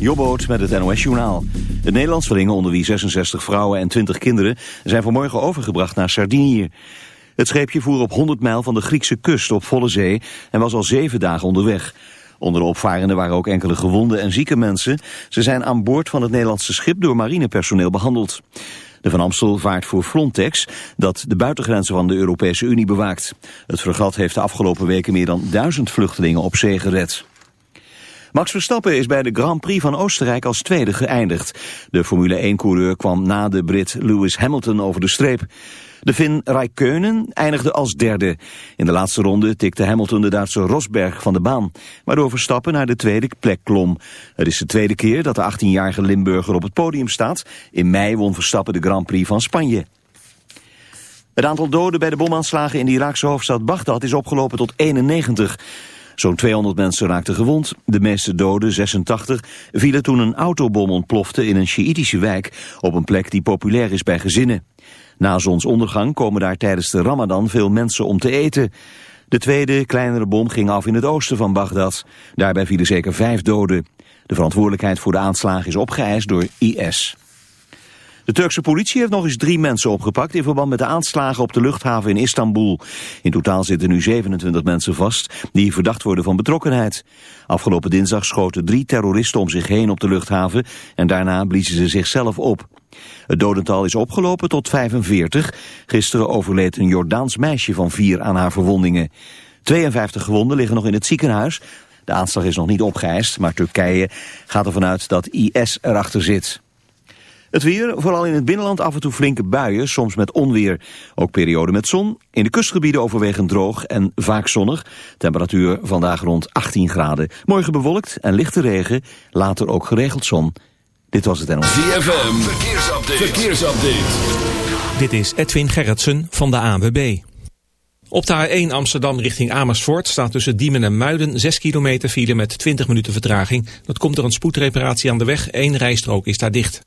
Jobboot met het NOS-journaal. Het Nederlandsvelingen, onder wie 66 vrouwen en 20 kinderen... zijn vanmorgen overgebracht naar Sardinië. Het scheepje voer op 100 mijl van de Griekse kust op volle zee... en was al zeven dagen onderweg. Onder de opvarenden waren ook enkele gewonde en zieke mensen. Ze zijn aan boord van het Nederlandse schip door marinepersoneel behandeld. De Van Amstel vaart voor Frontex, dat de buitengrenzen van de Europese Unie bewaakt. Het fregat heeft de afgelopen weken meer dan duizend vluchtelingen op zee gered. Max Verstappen is bij de Grand Prix van Oostenrijk als tweede geëindigd. De Formule 1-coureur kwam na de Brit Lewis Hamilton over de streep. De Finn Raikkonen eindigde als derde. In de laatste ronde tikte Hamilton de Duitse Rosberg van de baan, waardoor Verstappen naar de tweede plek klom. Het is de tweede keer dat de 18-jarige Limburger op het podium staat. In mei won Verstappen de Grand Prix van Spanje. Het aantal doden bij de bomaanslagen in de Iraakse hoofdstad Bagdad is opgelopen tot 91. Zo'n 200 mensen raakten gewond. De meeste doden, 86, vielen toen een autobom ontplofte in een Sjiïtische wijk... op een plek die populair is bij gezinnen. Na zonsondergang komen daar tijdens de ramadan veel mensen om te eten. De tweede, kleinere bom ging af in het oosten van Bagdad. Daarbij vielen zeker vijf doden. De verantwoordelijkheid voor de aanslagen is opgeëist door IS. De Turkse politie heeft nog eens drie mensen opgepakt in verband met de aanslagen op de luchthaven in Istanbul. In totaal zitten nu 27 mensen vast die verdacht worden van betrokkenheid. Afgelopen dinsdag schoten drie terroristen om zich heen op de luchthaven en daarna bliezen ze zichzelf op. Het dodental is opgelopen tot 45. Gisteren overleed een Jordaans meisje van vier aan haar verwondingen. 52 gewonden liggen nog in het ziekenhuis. De aanslag is nog niet opgeëist, maar Turkije gaat ervan uit dat IS erachter zit. Het weer, vooral in het binnenland af en toe flinke buien, soms met onweer. Ook perioden met zon. In de kustgebieden overwegend droog en vaak zonnig. Temperatuur vandaag rond 18 graden. Morgen bewolkt en lichte regen, later ook geregeld zon. Dit was het NOS. ZFM, verkeersupdate. verkeersupdate. Dit is Edwin Gerritsen van de ANWB. Op de A1 Amsterdam richting Amersfoort staat tussen Diemen en Muiden 6 kilometer file met 20 minuten vertraging. Dat komt door een spoedreparatie aan de weg. Eén rijstrook is daar dicht.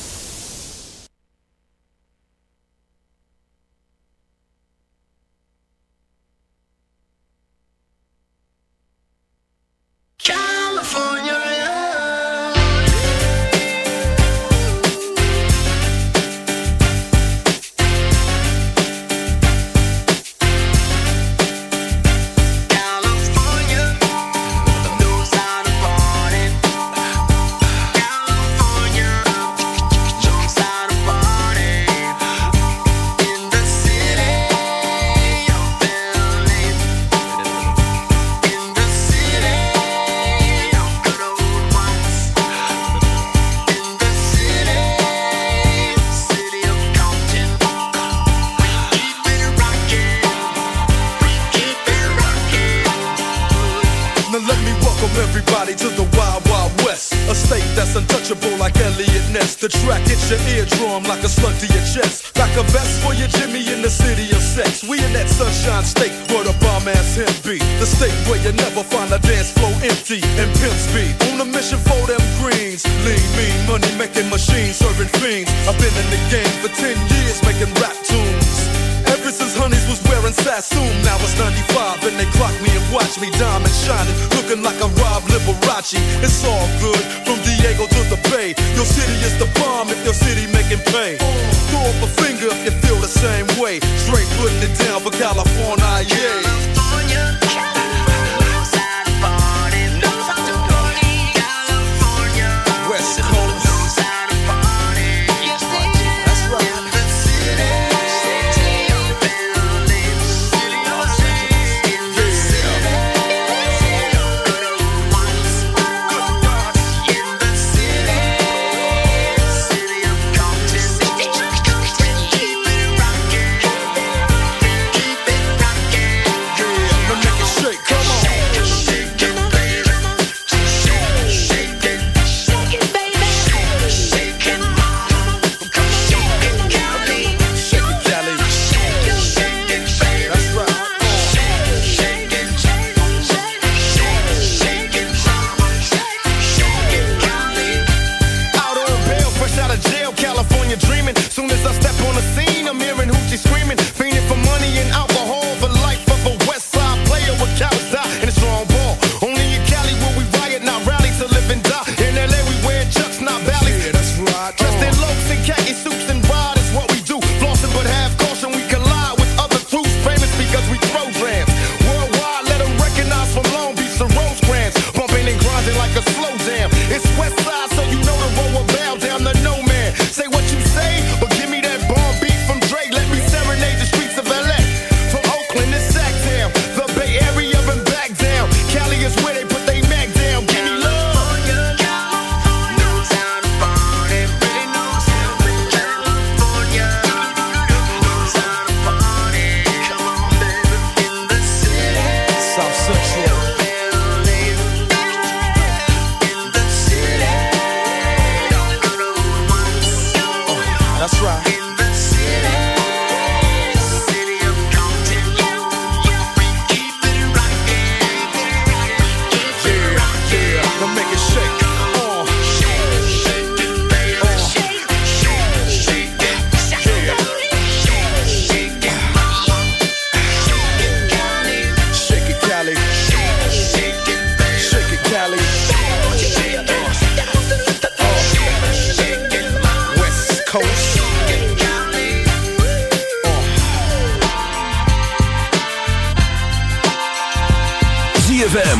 Try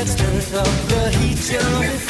let's turn up the heat, young.